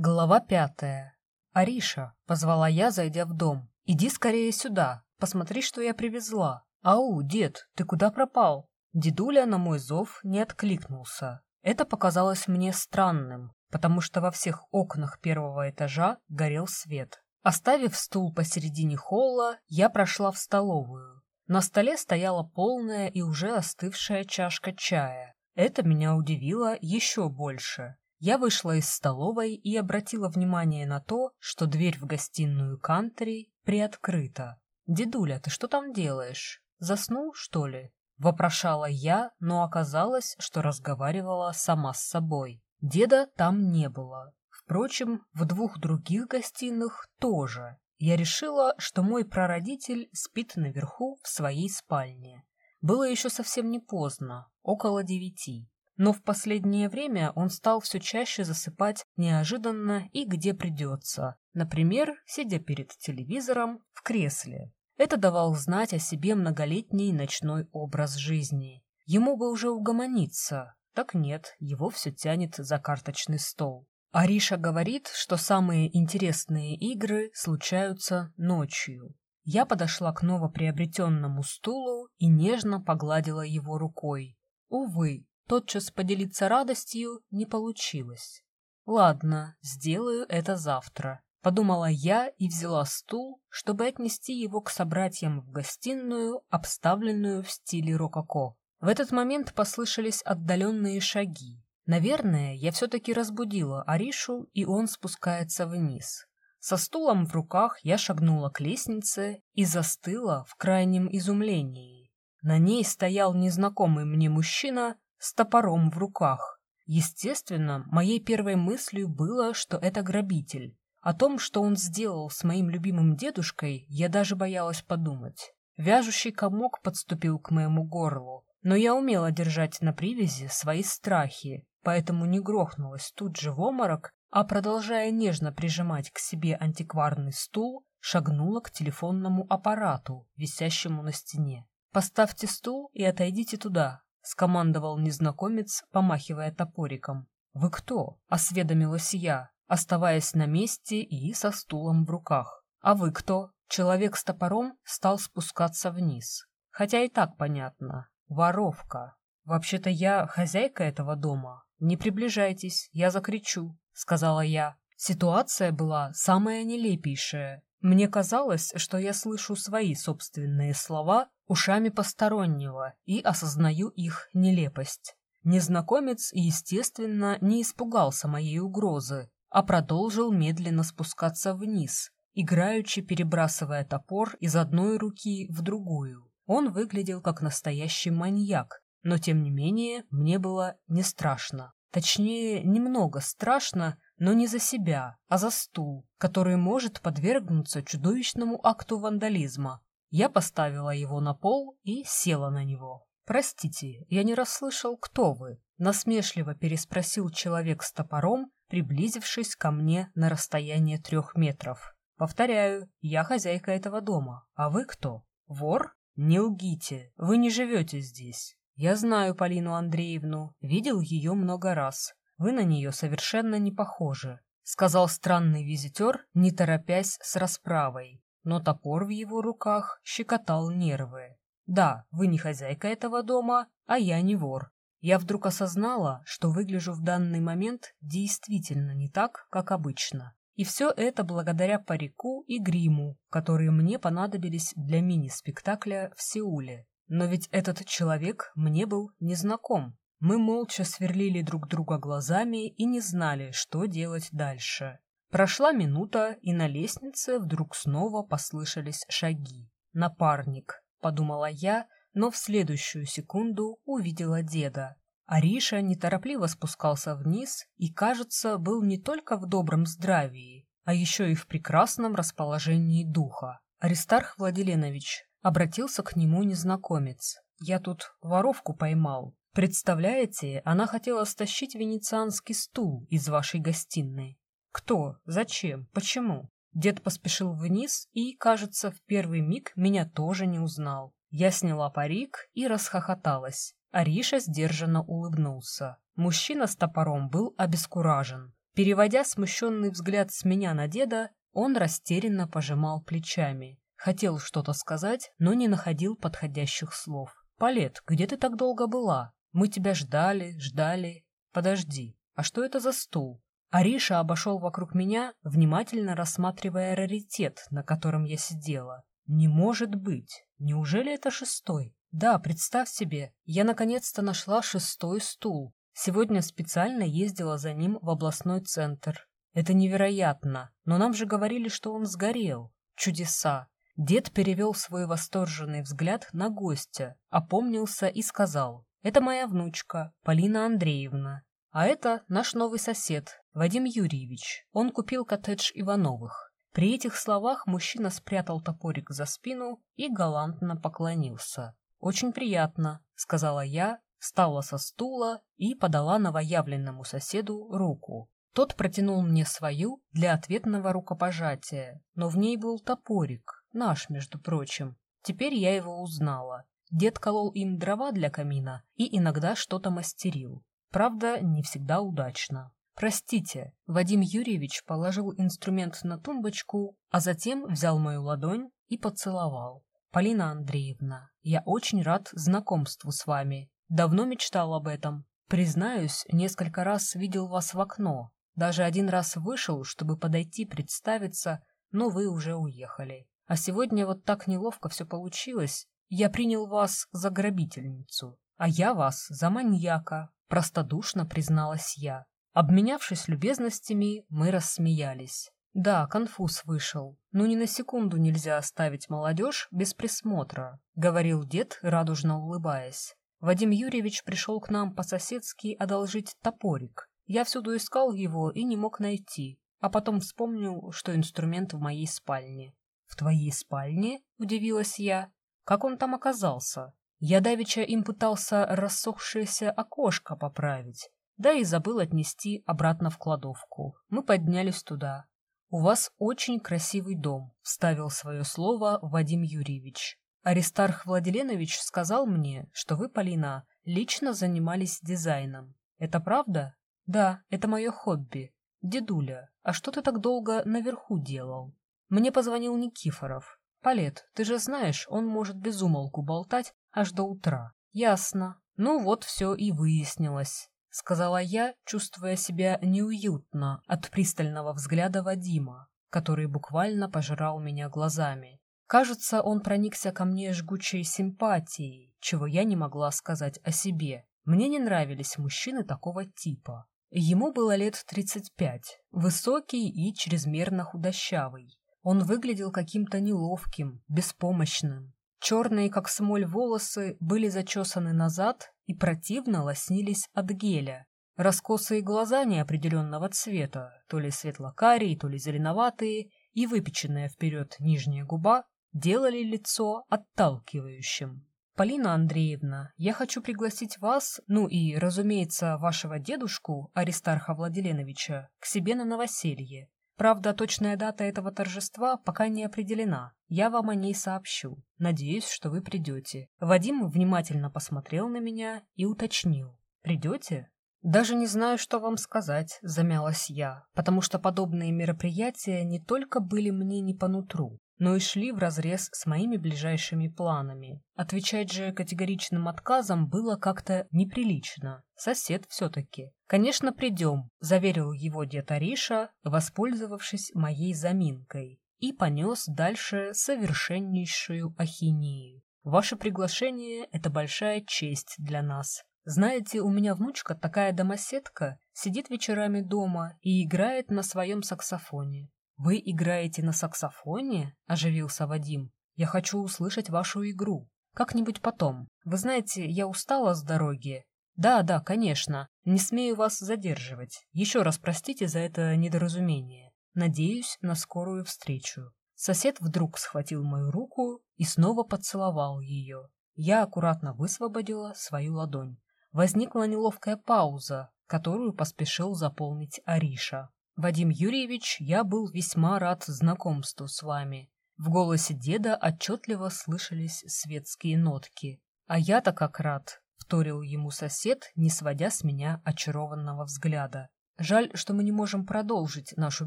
Глава пятая. «Ариша», — позвала я, зайдя в дом, — «иди скорее сюда, посмотри, что я привезла». «Ау, дед, ты куда пропал?» Дедуля на мой зов не откликнулся. Это показалось мне странным, потому что во всех окнах первого этажа горел свет. Оставив стул посередине холла, я прошла в столовую. На столе стояла полная и уже остывшая чашка чая. Это меня удивило еще больше. Я вышла из столовой и обратила внимание на то, что дверь в гостиную кантри приоткрыта. «Дедуля, ты что там делаешь? Заснул, что ли?» Вопрошала я, но оказалось, что разговаривала сама с собой. Деда там не было. Впрочем, в двух других гостиных тоже. Я решила, что мой прародитель спит наверху в своей спальне. Было еще совсем не поздно, около девяти. Но в последнее время он стал все чаще засыпать неожиданно и где придется. Например, сидя перед телевизором в кресле. Это давал знать о себе многолетний ночной образ жизни. Ему бы уже угомониться. Так нет, его все тянет за карточный стол. Ариша говорит, что самые интересные игры случаются ночью. Я подошла к новоприобретенному стулу и нежно погладила его рукой. Увы, Тотчас поделиться радостью не получилось. Ладно, сделаю это завтра. Подумала я и взяла стул, чтобы отнести его к собратьям в гостиную, обставленную в стиле рококо. В этот момент послышались отдаленные шаги. Наверное, я все-таки разбудила Аришу, и он спускается вниз. Со стулом в руках я шагнула к лестнице и застыла в крайнем изумлении. На ней стоял незнакомый мне мужчина с топором в руках. Естественно, моей первой мыслью было, что это грабитель. О том, что он сделал с моим любимым дедушкой, я даже боялась подумать. Вяжущий комок подступил к моему горлу, но я умела держать на привязи свои страхи, поэтому не грохнулась тут же в оморок, а, продолжая нежно прижимать к себе антикварный стул, шагнула к телефонному аппарату, висящему на стене. «Поставьте стул и отойдите туда», — скомандовал незнакомец, помахивая топориком. «Вы кто?» — осведомилась я, оставаясь на месте и со стулом в руках. «А вы кто?» Человек с топором стал спускаться вниз. Хотя и так понятно. Воровка. Вообще-то я хозяйка этого дома. Не приближайтесь, я закричу, сказала я. Ситуация была самая нелепейшая. Мне казалось, что я слышу свои собственные слова ушами постороннего и осознаю их нелепость. Незнакомец, естественно, не испугался моей угрозы, а продолжил медленно спускаться вниз, играючи перебрасывая топор из одной руки в другую. Он выглядел как настоящий маньяк, но тем не менее мне было не страшно. Точнее, немного страшно, но не за себя, а за стул, который может подвергнуться чудовищному акту вандализма. Я поставила его на пол и села на него. «Простите, я не расслышал, кто вы?» Насмешливо переспросил человек с топором, приблизившись ко мне на расстояние трех метров. «Повторяю, я хозяйка этого дома. А вы кто? Вор? Не лгите, вы не живете здесь. Я знаю Полину Андреевну, видел ее много раз. Вы на нее совершенно не похожи», — сказал странный визитер, не торопясь с расправой. Но топор в его руках щекотал нервы. «Да, вы не хозяйка этого дома, а я не вор. Я вдруг осознала, что выгляжу в данный момент действительно не так, как обычно. И все это благодаря парику и гриму, которые мне понадобились для мини-спектакля в Сеуле. Но ведь этот человек мне был незнаком. Мы молча сверлили друг друга глазами и не знали, что делать дальше. Прошла минута, и на лестнице вдруг снова послышались шаги. «Напарник», — подумала я, но в следующую секунду увидела деда. Ариша неторопливо спускался вниз и, кажется, был не только в добром здравии, а еще и в прекрасном расположении духа. Аристарх Владиленович, Обратился к нему незнакомец. «Я тут воровку поймал. Представляете, она хотела стащить венецианский стул из вашей гостиной. Кто? Зачем? Почему?» Дед поспешил вниз и, кажется, в первый миг меня тоже не узнал. Я сняла парик и расхохоталась. Ариша сдержанно улыбнулся. Мужчина с топором был обескуражен. Переводя смущенный взгляд с меня на деда, он растерянно пожимал плечами. Хотел что-то сказать, но не находил подходящих слов. «Палет, где ты так долго была? Мы тебя ждали, ждали. Подожди, а что это за стул?» Ариша обошел вокруг меня, внимательно рассматривая раритет, на котором я сидела. «Не может быть! Неужели это шестой?» «Да, представь себе, я наконец-то нашла шестой стул. Сегодня специально ездила за ним в областной центр. Это невероятно, но нам же говорили, что он сгорел. Чудеса. Дед перевел свой восторженный взгляд на гостя, опомнился и сказал, «Это моя внучка, Полина Андреевна. А это наш новый сосед, Вадим Юрьевич. Он купил коттедж Ивановых». При этих словах мужчина спрятал топорик за спину и галантно поклонился. «Очень приятно», — сказала я, встала со стула и подала новоявленному соседу руку. Тот протянул мне свою для ответного рукопожатия, но в ней был топорик, наш, между прочим. Теперь я его узнала. Дед колол им дрова для камина и иногда что-то мастерил. Правда, не всегда удачно. «Простите», Вадим Юрьевич положил инструмент на тумбочку, а затем взял мою ладонь и поцеловал. «Полина Андреевна, я очень рад знакомству с вами. Давно мечтал об этом. Признаюсь, несколько раз видел вас в окно. Даже один раз вышел, чтобы подойти представиться, но вы уже уехали. А сегодня вот так неловко все получилось. Я принял вас за грабительницу, а я вас за маньяка, простодушно призналась я. Обменявшись любезностями, мы рассмеялись. Да, конфуз вышел. Но ни на секунду нельзя оставить молодежь без присмотра, говорил дед, радужно улыбаясь. Вадим Юрьевич пришел к нам по-соседски одолжить топорик. Я всюду искал его и не мог найти, а потом вспомнил, что инструмент в моей спальне. «В твоей спальне?» — удивилась я. «Как он там оказался?» Я давеча им пытался рассохшееся окошко поправить, да и забыл отнести обратно в кладовку. Мы поднялись туда. «У вас очень красивый дом», — вставил свое слово Вадим Юрьевич. Аристарх Владиленович сказал мне, что вы, Полина, лично занимались дизайном. Это правда? Да, это мое хобби. Дедуля, а что ты так долго наверху делал? Мне позвонил Никифоров. Палет, ты же знаешь, он может без умолку болтать аж до утра. Ясно. Ну вот все и выяснилось. — сказала я, чувствуя себя неуютно от пристального взгляда Вадима, который буквально пожирал меня глазами. Кажется, он проникся ко мне жгучей симпатией, чего я не могла сказать о себе. Мне не нравились мужчины такого типа. Ему было лет 35, высокий и чрезмерно худощавый. Он выглядел каким-то неловким, беспомощным. Черные, как смоль, волосы были зачесаны назад и противно лоснились от геля. Раскосые глаза неопределенного цвета, то ли светло-карие, то ли зеленоватые, и выпеченная вперед нижняя губа делали лицо отталкивающим. Полина Андреевна, я хочу пригласить вас, ну и, разумеется, вашего дедушку, Аристарха Владиленовича, к себе на новоселье. Правда, точная дата этого торжества пока не определена. Я вам о ней сообщу. Надеюсь, что вы придете. Вадим внимательно посмотрел на меня и уточнил. Придете? Даже не знаю, что вам сказать, замялась я, потому что подобные мероприятия не только были мне не по нутру, но и шли вразрез с моими ближайшими планами. Отвечать же категоричным отказом было как-то неприлично. Сосед все-таки. «Конечно, придем», — заверил его дед Ариша, воспользовавшись моей заминкой, и понес дальше совершеннейшую ахинею. «Ваше приглашение — это большая честь для нас. Знаете, у меня внучка такая домоседка, сидит вечерами дома и играет на своем саксофоне. «Вы играете на саксофоне?» – оживился Вадим. «Я хочу услышать вашу игру. Как-нибудь потом. Вы знаете, я устала с дороги. Да, да, конечно. Не смею вас задерживать. Еще раз простите за это недоразумение. Надеюсь на скорую встречу». Сосед вдруг схватил мою руку и снова поцеловал ее. Я аккуратно высвободила свою ладонь. Возникла неловкая пауза, которую поспешил заполнить Ариша. Вадим Юрьевич, я был весьма рад знакомству с вами. В голосе деда отчетливо слышались светские нотки. А я-то как рад, вторил ему сосед, не сводя с меня очарованного взгляда. Жаль, что мы не можем продолжить нашу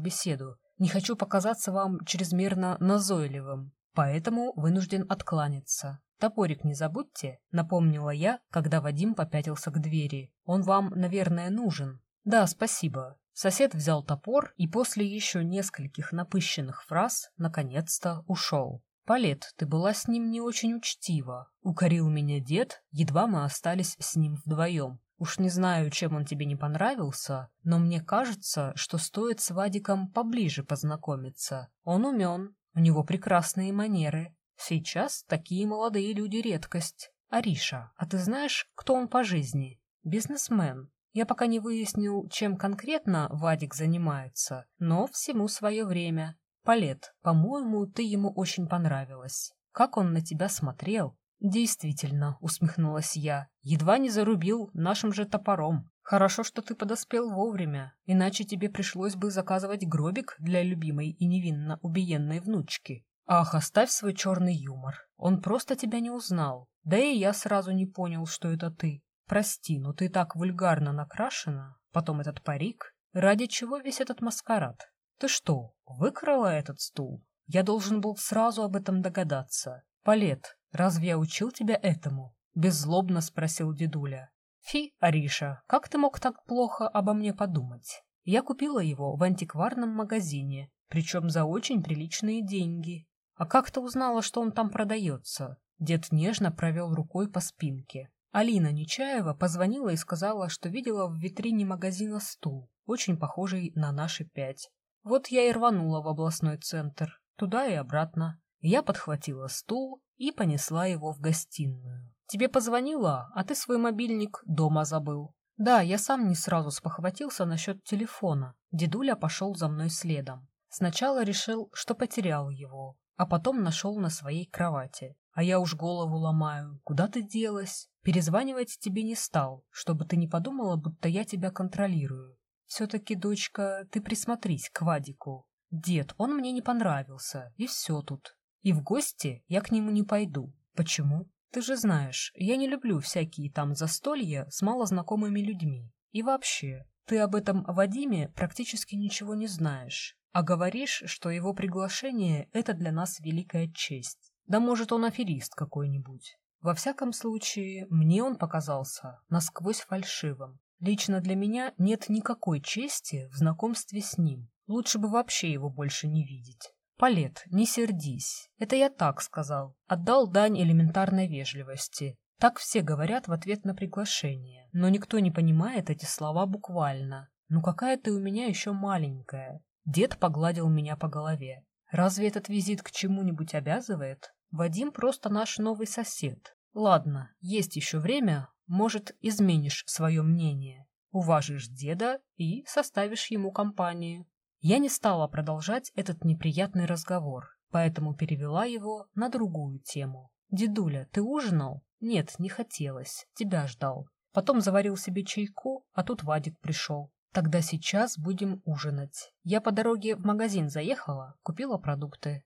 беседу. Не хочу показаться вам чрезмерно назойливым, поэтому вынужден откланяться. Топорик не забудьте, напомнила я, когда Вадим попятился к двери. Он вам, наверное, нужен. Да, спасибо. Сосед взял топор и после еще нескольких напыщенных фраз наконец-то ушел. «Палет, ты была с ним не очень учтива», — укорил меня дед, едва мы остались с ним вдвоем. Уж не знаю, чем он тебе не понравился, но мне кажется, что стоит с Вадиком поближе познакомиться. Он умен, у него прекрасные манеры. Сейчас такие молодые люди редкость. Ариша, а ты знаешь, кто он по жизни? Бизнесмен. Я пока не выяснил, чем конкретно Вадик занимается, но всему свое время. Палет, по-моему, ты ему очень понравилась. Как он на тебя смотрел, «Действительно», — усмехнулась я, — «едва не зарубил нашим же топором. Хорошо, что ты подоспел вовремя, иначе тебе пришлось бы заказывать гробик для любимой и невинно убиенной внучки. Ах, оставь свой черный юмор. Он просто тебя не узнал. Да и я сразу не понял, что это ты. Прости, но ты так вульгарно накрашена. Потом этот парик. Ради чего весь этот маскарад? Ты что, выкрала этот стул? Я должен был сразу об этом догадаться. Палет, «Разве я учил тебя этому?» — беззлобно спросил дедуля. «Фи, Ариша, как ты мог так плохо обо мне подумать? Я купила его в антикварном магазине, причем за очень приличные деньги. А как ты узнала, что он там продается?» Дед нежно провел рукой по спинке. Алина Нечаева позвонила и сказала, что видела в витрине магазина стул, очень похожий на наши пять. Вот я и рванула в областной центр, туда и обратно. Я подхватила стул и понесла его в гостиную. «Тебе позвонила, а ты свой мобильник дома забыл». Да, я сам не сразу спохватился насчет телефона. Дедуля пошел за мной следом. Сначала решил, что потерял его, а потом нашел на своей кровати. А я уж голову ломаю. Куда ты делась? Перезванивать тебе не стал, чтобы ты не подумала, будто я тебя контролирую. Все-таки, дочка, ты присмотрись к Вадику. Дед, он мне не понравился, и все тут. И в гости я к нему не пойду. Почему? Ты же знаешь, я не люблю всякие там застолья с малознакомыми людьми. И вообще, ты об этом Вадиме практически ничего не знаешь. А говоришь, что его приглашение — это для нас великая честь. Да может, он аферист какой-нибудь. Во всяком случае, мне он показался насквозь фальшивым. Лично для меня нет никакой чести в знакомстве с ним. Лучше бы вообще его больше не видеть. Палет, не сердись. Это я так сказал. Отдал дань элементарной вежливости. Так все говорят в ответ на приглашение. Но никто не понимает эти слова буквально. Ну какая ты у меня еще маленькая. Дед погладил меня по голове. Разве этот визит к чему-нибудь обязывает? Вадим просто наш новый сосед. Ладно, есть еще время, может, изменишь свое мнение. Уважишь деда и составишь ему компанию. Я не стала продолжать этот неприятный разговор, поэтому перевела его на другую тему. «Дедуля, ты ужинал?» «Нет, не хотелось. Тебя ждал. Потом заварил себе чайку, а тут Вадик пришел. Тогда сейчас будем ужинать. Я по дороге в магазин заехала, купила продукты.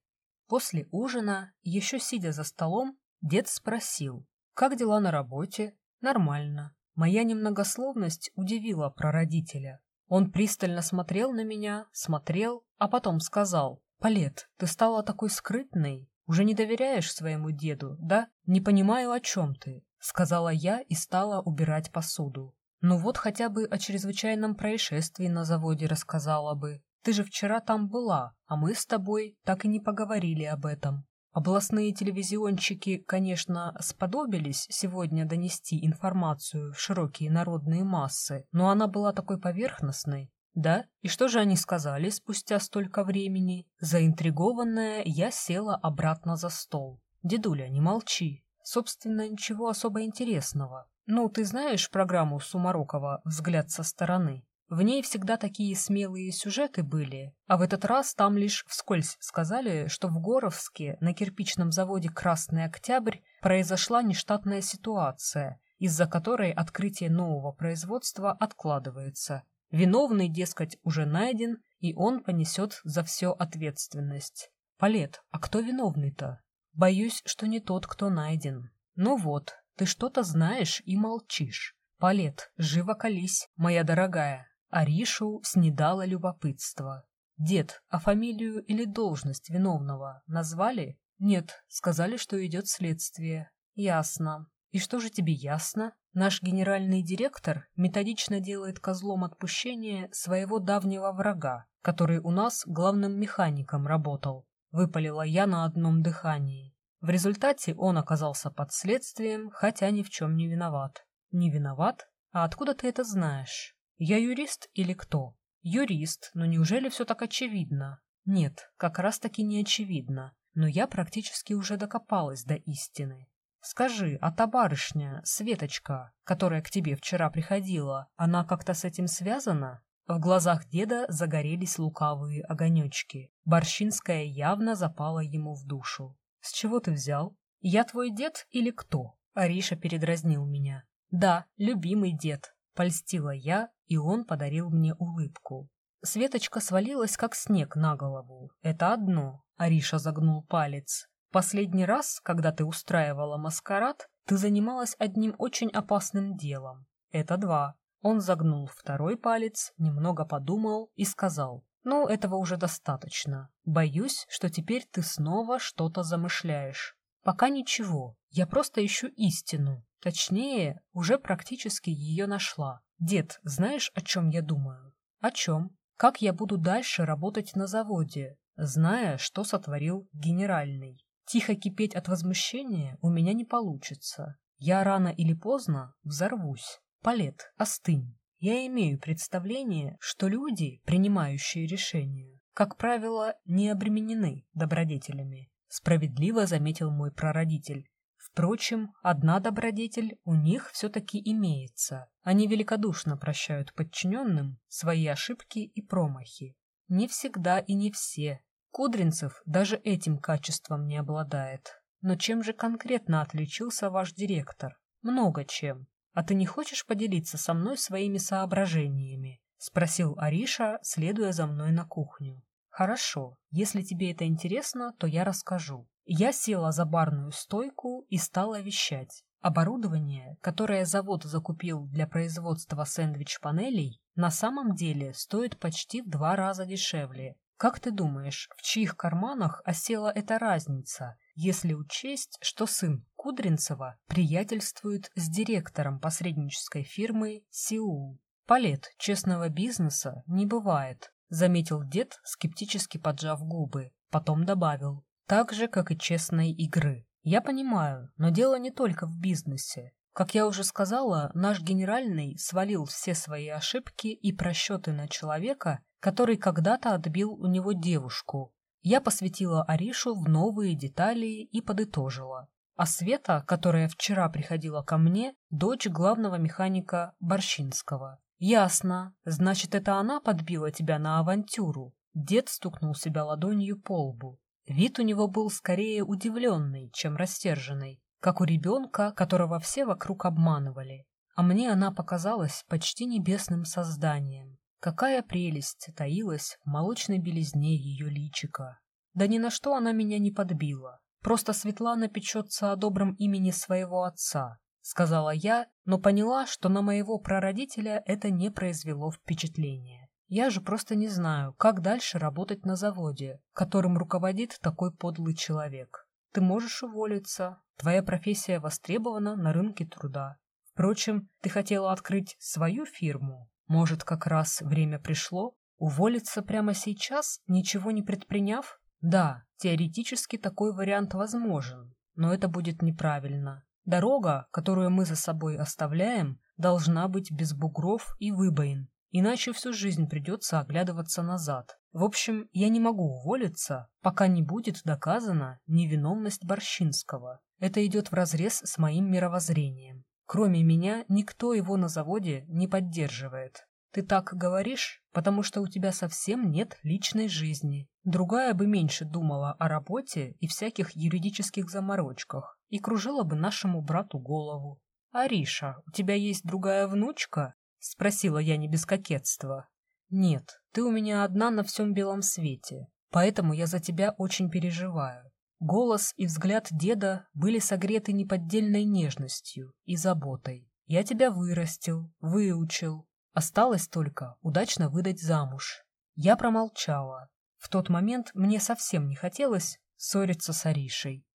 После ужина, еще сидя за столом, дед спросил, как дела на работе? Нормально. Моя немногословность удивила прародителя. Он пристально смотрел на меня, смотрел, а потом сказал, «Палет, ты стала такой скрытной, уже не доверяешь своему деду, да? Не понимаю, о чем ты», — сказала я и стала убирать посуду. «Ну вот хотя бы о чрезвычайном происшествии на заводе рассказала бы. Ты же вчера там была, а мы с тобой так и не поговорили об этом. Областные телевизионщики, конечно, сподобились сегодня донести информацию в широкие народные массы, но она была такой поверхностной. Да? И что же они сказали спустя столько времени? Заинтригованная, я села обратно за стол. Дедуля, не молчи. Собственно, ничего особо интересного. Ну, ты знаешь программу Сумарокова «Взгляд со стороны»? В ней всегда такие смелые сюжеты были, а в этот раз там лишь вскользь сказали, что в Горовске на кирпичном заводе «Красный Октябрь» произошла нештатная ситуация, из-за которой открытие нового производства откладывается. Виновный, дескать, уже найден, и он понесет за все ответственность. Палет, а кто виновный-то? Боюсь, что не тот, кто найден. Ну вот, ты что-то знаешь и молчишь. Палет, живо колись, моя дорогая. Аришу снедало любопытство. «Дед, а фамилию или должность виновного назвали?» «Нет, сказали, что идет следствие». «Ясно. И что же тебе ясно? Наш генеральный директор методично делает козлом отпущения своего давнего врага, который у нас главным механиком работал. Выпалила я на одном дыхании. В результате он оказался под следствием, хотя ни в чем не виноват. Не виноват? А откуда ты это знаешь? Я юрист или кто? Юрист, но неужели все так очевидно? Нет, как раз таки не очевидно. Но я практически уже докопалась до истины. Скажи, а та барышня, Светочка, которая к тебе вчера приходила, она как-то с этим связана? В глазах деда загорелись лукавые огонечки. Борщинская явно запала ему в душу. «С чего ты взял? Я твой дед или кто?» Ариша передразнил меня. «Да, любимый дед», — польстила я, и он подарил мне улыбку. Светочка свалилась, как снег на голову. Это одно. Ариша загнул палец. Последний раз, когда ты устраивала маскарад, ты занималась одним очень опасным делом. Это два. Он загнул второй палец, немного подумал и сказал. «Ну, этого уже достаточно. Боюсь, что теперь ты снова что-то замышляешь. Пока ничего. Я просто ищу истину. Точнее, уже практически ее нашла. Дед, знаешь, о чем я думаю? О чем? Как я буду дальше работать на заводе, зная, что сотворил генеральный? Тихо кипеть от возмущения у меня не получится. Я рано или поздно взорвусь. Палет, остынь. Я имею представление, что люди, принимающие решения, как правило, не обременены добродетелями. Справедливо заметил мой прародитель. Впрочем, одна добродетель у них все-таки имеется. Они великодушно прощают подчиненным свои ошибки и промахи. Не всегда и не все. Кудринцев даже этим качеством не обладает. Но чем же конкретно отличился ваш директор? Много чем. «А ты не хочешь поделиться со мной своими соображениями?» — спросил Ариша, следуя за мной на кухню. «Хорошо, если тебе это интересно, то я расскажу». Я села за барную стойку и стала вещать. Оборудование, которое завод закупил для производства сэндвич-панелей, на самом деле стоит почти в два раза дешевле. Как ты думаешь, в чьих карманах осела эта разница, если учесть, что сын Кудринцева приятельствует с директором посреднической фирмы «Сеул». «Палет честного бизнеса не бывает», — заметил дед, скептически поджав губы. Потом добавил, «так же, как и честной игры». «Я понимаю, но дело не только в бизнесе. Как я уже сказала, наш генеральный свалил все свои ошибки и просчеты на человека, который когда-то отбил у него девушку. Я посвятила Аришу в новые детали и подытожила. А Света, которая вчера приходила ко мне, дочь главного механика Борщинского. Ясно. Значит, это она подбила тебя на авантюру. Дед стукнул себя ладонью по лбу. Вид у него был скорее удивленный, чем растерженный, как у ребенка, которого все вокруг обманывали. А мне она показалась почти небесным созданием. Какая прелесть таилась в молочной белизне ее личика. Да ни на что она меня не подбила. Просто Светлана печется о добром имени своего отца, сказала я, но поняла, что на моего прародителя это не произвело впечатления. Я же просто не знаю, как дальше работать на заводе, которым руководит такой подлый человек. Ты можешь уволиться, твоя профессия востребована на рынке труда. Впрочем, ты хотела открыть свою фирму. Может, как раз время пришло? Уволиться прямо сейчас, ничего не предприняв? Да, теоретически такой вариант возможен, но это будет неправильно. Дорога, которую мы за собой оставляем, должна быть без бугров и выбоин, иначе всю жизнь придется оглядываться назад. В общем, я не могу уволиться, пока не будет доказана невиновность Борщинского. Это идет вразрез с моим мировоззрением. Кроме меня, никто его на заводе не поддерживает. Ты так говоришь, потому что у тебя совсем нет личной жизни. Другая бы меньше думала о работе и всяких юридических заморочках и кружила бы нашему брату голову. «Ариша, у тебя есть другая внучка?» — спросила я не без кокетства. «Нет, ты у меня одна на всем белом свете, поэтому я за тебя очень переживаю». Голос и взгляд деда были согреты неподдельной нежностью и заботой. «Я тебя вырастил, выучил, Осталось только удачно выдать замуж. Я промолчала. В тот момент мне совсем не хотелось ссориться с Аришей.